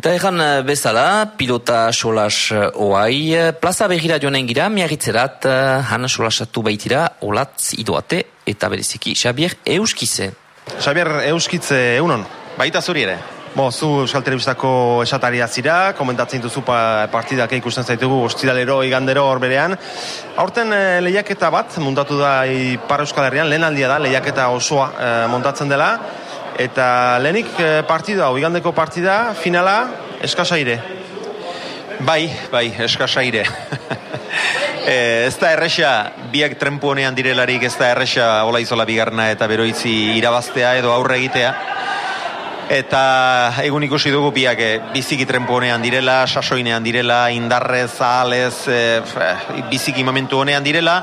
Eta egan eh, bezala, pilota solas eh, oai, eh, plaza behira joanen gira, miagitzerat, han solasatu baitira, olatz idoate, eta bereziki, Xabier Euskize. Xabier Euskitze, egunon? Baita zuri ere. Bo, zu Euskal Telebistako esataria zira, komentatzen duzu partidak ikusten zaitugu ostiralero igandero hor berean. Aurten e, lehiaketa bat, muntatu da Ipar Euskal Herrian, lehen aldia da, lehiaketa osoa e, montatzen dela, Eta lehenik eh, partida, oigandeko partida, finala, eskasaire. Bai, bai, eskasaire. e, ez da erresa, biak trempu honean direlarik, ez da erresa hola izola bigarna eta beroitzi irabaztea edo aurre egitea. Eta egun ikusi dugu biak e, biziki trempu honean direla, sasoinean direla, indarrez, ahalez, e, biziki momentu honean direla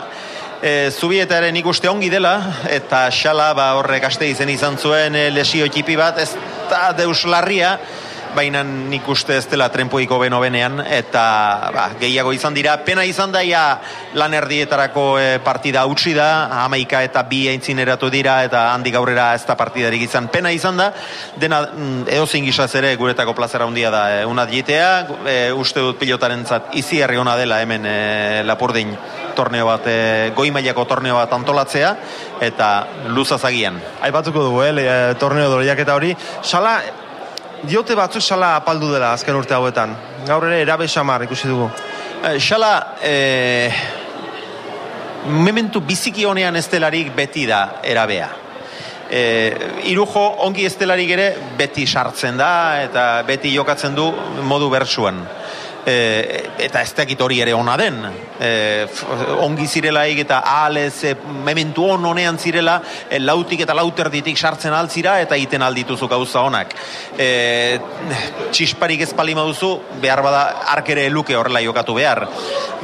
e, zubietaren ikuste ongi dela, eta xala ba, horrek aste izen izan zuen e, lesio txipi bat, ez da deus larria, baina nik uste ez dela trenpoiko beno benean, eta ba, gehiago izan dira, pena izan daia lan erdietarako e, partida utzi da, amaika eta bi eintzin eratu dira, eta handik aurrera ez da partidarik izan, pena izan da, dena mm, eozin gizaz ere guretako plazera handia da, e, unat jitea, e, uste dut pilotaren zat, izi ona dela hemen e, lapurdin torneo bat, e, goi mailako torneo bat antolatzea, eta luzazagian. Aipatuko dugu, eh, torneo doriak eta hori, sala, diote batzuk sala apaldu dela azken urte hauetan. Gaur ere erabe samar ikusi dugu. E, sala, e, mementu biziki honean estelarik beti da erabea. E, irujo ongi estelarik ere beti sartzen da eta beti jokatzen du modu bersuan e, eta ez dakit hori ere ona den. E, ongi zirelaik eta ahalez e, mementu on honean zirela e, lautik eta lauter ditik sartzen altzira eta iten aldituzu gauza honak e, txisparik ez palima duzu behar bada arkere eluke horrela jokatu behar.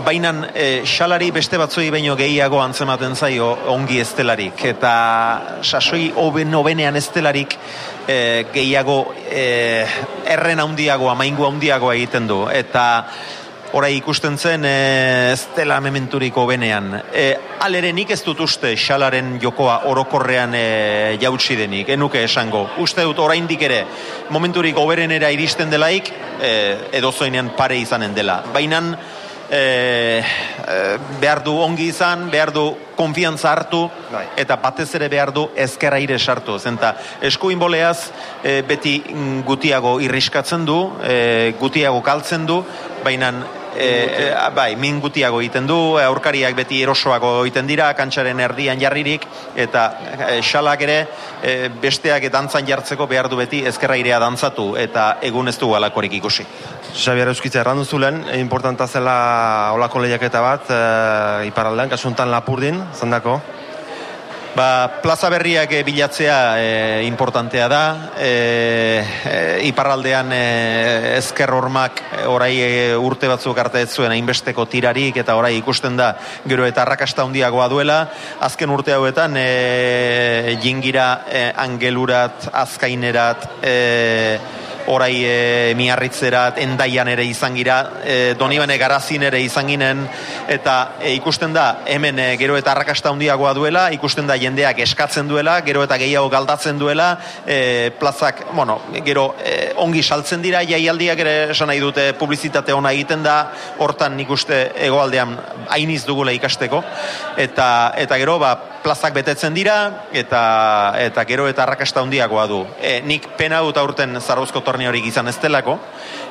Baina e, xalari beste batzoi baino gehiago antzematen zaio ongi estelarik. Eta sasoi oben obenean estelarik e, gehiago e, erren handiago, amaingu handiago egiten du. Eta orai ikusten zen e, ez dela mementuriko benean. E, alere nik ez dut uste xalaren jokoa orokorrean e, jautsi denik, enuke esango. Uste dut oraindik ere momenturik oberenera iristen delaik e, edo zoinean pare izanen dela. Baina e, behar du ongi izan, behar du konfiantza hartu, bai. eta batez ere behar du ezkerra ire sartu. Zenta, eskuin boleaz e, beti gutiago irriskatzen du, e, gutiago kaltzen du, baina e, bai, min gutiago egiten du, aurkariak beti erosoago egiten dira, kantxaren erdian jarririk, eta e, xalak ere e, besteak dantzan jartzeko behar du beti ezkerra irea dantzatu, eta egun ez du alakorik ikusi. Xabier Euskitza errandu zulen, e, importanta zela olako lehiaketa bat, e, iparaldean, kasuntan lapurdin, zandako? Ba, plaza berriak e, bilatzea e, importantea da, e, e, iparraldean e, ezker hormak orai e, urte batzuk arte ez zuen hainbesteko tirarik eta orai ikusten da gero eta arrakasta handiagoa duela, azken urte hauetan e, jingira e, angelurat, azkainerat, e, orai e, miarritzerat, endaian ere izan gira, e, donibane garazin ere izan ginen, eta e, ikusten da, hemen e, gero eta arrakasta handiagoa duela, ikusten da jendeak eskatzen duela, gero eta gehiago galdatzen duela, e, plazak, bueno, gero e, ongi saltzen dira, jaialdiak ere esan nahi dute publizitate ona egiten da, hortan nik uste egoaldean hainiz dugula ikasteko, eta, eta gero, ba, plazak betetzen dira eta eta gero eta arrakasta handiagoa du. E, nik pena dut aurten Zarauzko torneo hori izan ez delako.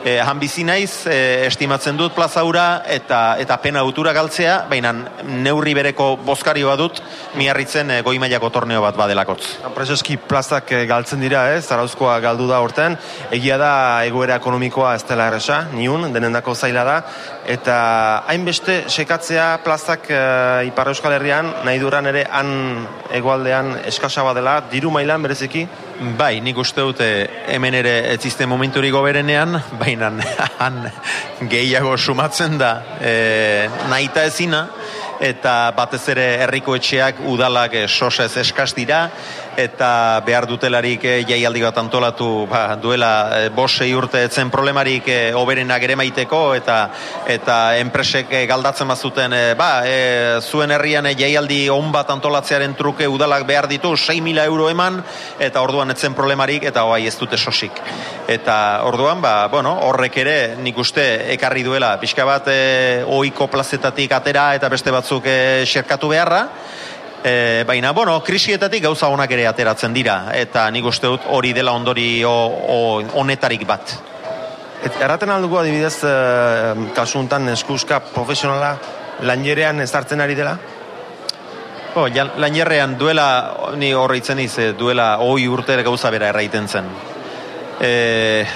E, han bizi naiz, e, estimatzen dut plazaura eta eta pena dutura galtzea, baina neurri bereko bozkari dut miarritzen e, goi mailako torneo bat badelakotz. Prezeski plazak e, galtzen dira, ez? Zarauzkoa galdu da aurten. Egia da egoera ekonomikoa ez dela erresa, niun, denendako zaila da. Eta hainbeste sekatzea plazak e, Ipar Euskal Herrian, nahi duran ere han egoaldean eskasa dela, diru mailan bereziki? Bai, nik uste dute hemen ere ez izte momenturik goberenean, baina han gehiago sumatzen da e, nahita ezina, eta batez ere herriko etxeak udalak e, sosez eskaz dira, eta behar dutelarik e, jaialdi bat antolatu ba, duela e, bosei urte etzen problemarik e, oberenak ere maiteko eta eta enpresek e, galdatzen bazuten e, ba, e, zuen herrian e, jaialdi on bat antolatzearen truke udalak behar ditu 6.000 euro eman eta orduan etzen problemarik eta hoai ez dute sosik. Eta orduan ba, bueno, horrek ere nik uste ekarri duela. Pixka bat e, oiko plazetatik atera eta beste batzuk e, xerkatu beharra E, baina, bueno, krisietatik gauza honak ere ateratzen dira, eta nik uste dut hori dela ondori honetarik bat. Et, erraten aldugu adibidez, e, kasu honetan eskuska profesionala lanjerean ezartzen ari dela? Oh, lanjerrean duela, ni horreitzen iz, eh, duela hoi urte gauza bera erraiten zen. E,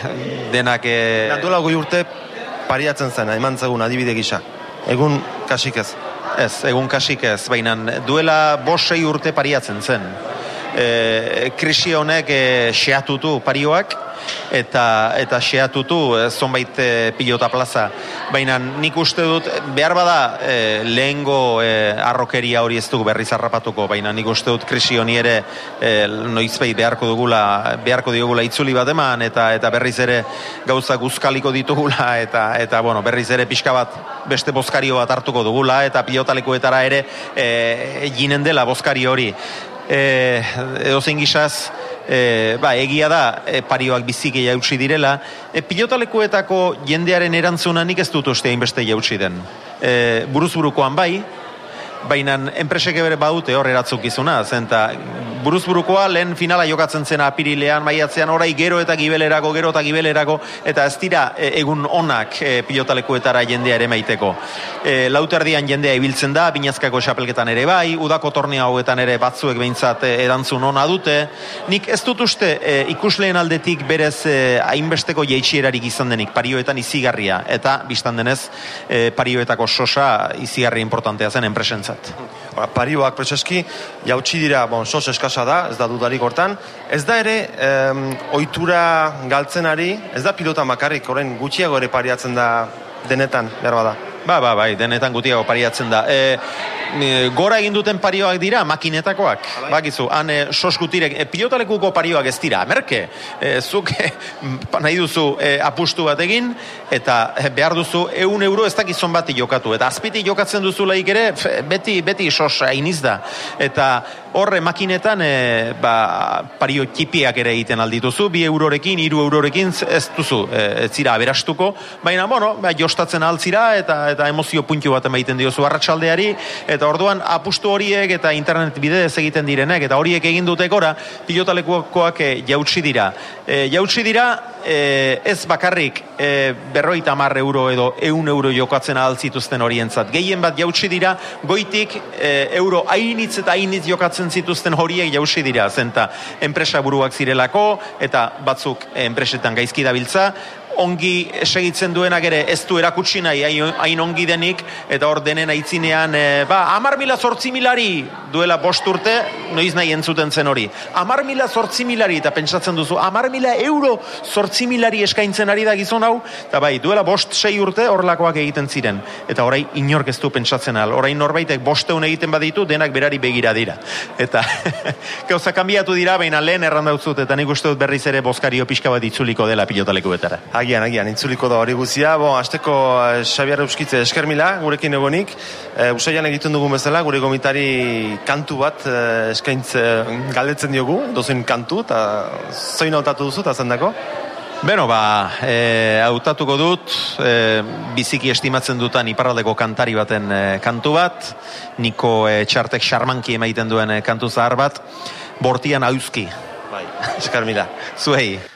denak... E... duela hoi urte pariatzen zen, eman zegun adibide gisa. Egun kasik ez. Ez, egun kasik ez, baina duela bosei urte pariatzen zen. E, krisi honek e, xeatutu parioak, eta eta xeatutu e, zonbait e, pilota plaza. Baina nik uste dut behar bada e, lehengo e, arrokeria hori ez dugu berriz harrapatuko, baina nik uste dut krisi honi ere e, noizbei beharko dugula, beharko digula itzuli bat eman eta eta berriz ere gauza guzkaliko ditugula eta eta bueno, berriz ere pixka bat beste bozkario bat hartuko dugula eta pilotalekuetara ere e, ginen dela bozkari hori. E, edo zein gizaz, e, ba, egia da e, parioak biziki jautsi direla, e, pilotalekuetako jendearen erantzuna nik ez dut uste hainbeste jautsi den. E, buruz burukoan bai, baina enpresek bere badute hor eratzuk izuna, zenta buruzburukoa lehen finala jokatzen zen apirilean, maiatzean orai gero eta gibelerako, gero eta gibelerako, eta ez dira e, egun onak e, pilotalekuetara jendea ere maiteko. E, lauterdian jendea ibiltzen da, binazkako xapelketan ere bai, udako tornea hauetan ere batzuek behintzat e, erantzun ona dute. Nik ez dut uste e, ikusleen aldetik berez e, hainbesteko jeitsierarik izan denik, parioetan izigarria, eta biztan denez e, parioetako sosa izigarri importantea zen enpresentzat behintzat. Ba, parioak preseski, jautsi dira, bon, sos eskasa da, ez da dudarik hortan. Ez da ere, em, oitura galtzenari, ez da pilota makarrik, orain gutxiago ere pariatzen da denetan, behar bada. Ba, ba, bai, denetan gutiago pariatzen da. E, gora egin duten parioak dira makinetakoak. Bakizu, han e, soskutirek, e, pilotalekuko parioak ez dira, merke, e, zuk e, nahi duzu e, apustu bat egin, eta e, behar duzu eun euro ez dakizon bati jokatu. Eta azpiti jokatzen duzu laik ere, beti, beti sos iniz da. Eta horre makinetan e, ba, pario txipiak ere egiten aldituzu, bi eurorekin, hiru eurorekin ez duzu, e, ez zira aberastuko, baina, bueno, ba, jostatzen altzira eta eta emozio puntu bat emaiten diozu arratsaldeari. Eta orduan apustu horiek eta internet bidez egiten direnek. Eta horiek egin dute gora pilotalekuak e, jautsi dira. E, jautsi dira e, ez bakarrik e, berroita mar euro edo eun euro jokatzen altzituzten horientzat. Gehien bat jautsi dira, goitik e, euro hainitz eta hainitz jokatzen zituzten horiek jautsi dira. Zenta, enpresa buruak zirelako eta batzuk enpresetan gaizki dabiltza, ongi segitzen duenak ere ez du erakutsi nahi hain ongi denik eta hor denen aitzinean e, ba, amar mila zortzi milari duela bost urte noiz nahi entzuten zen hori. Amar mila zortzi milari eta pentsatzen duzu amar mila euro zortzi milari eskaintzen ari da gizon hau eta bai, duela bost sei urte horrelakoak egiten ziren. Eta orai inork ez du pentsatzen al orain norbaitek bosteun egiten baditu denak berari begira dira. Eta gauza kanbiatu dira baina lehen errandauzut eta nik uste dut berriz ere boskario pixka bat itzuliko dela pilotalekuetara agian, agian, intzuliko da hori guzia. Bo, azteko uh, Xabiar Euskitze eskermila, gurekin egonik. Uh, Usaian egiten dugun bezala, gure gomitari kantu bat uh, eskaintz uh, galdetzen diogu, dozen kantu, eta zoin hautatu duzu, eta zendako? Beno, ba, e, hautatuko dut, e, biziki estimatzen dutan iparraldeko kantari baten e, kantu bat, niko e, txartek xarmanki emaiten duen e, kantu zahar bat, bortian hauzki. Bai, eskarmila. Zuei.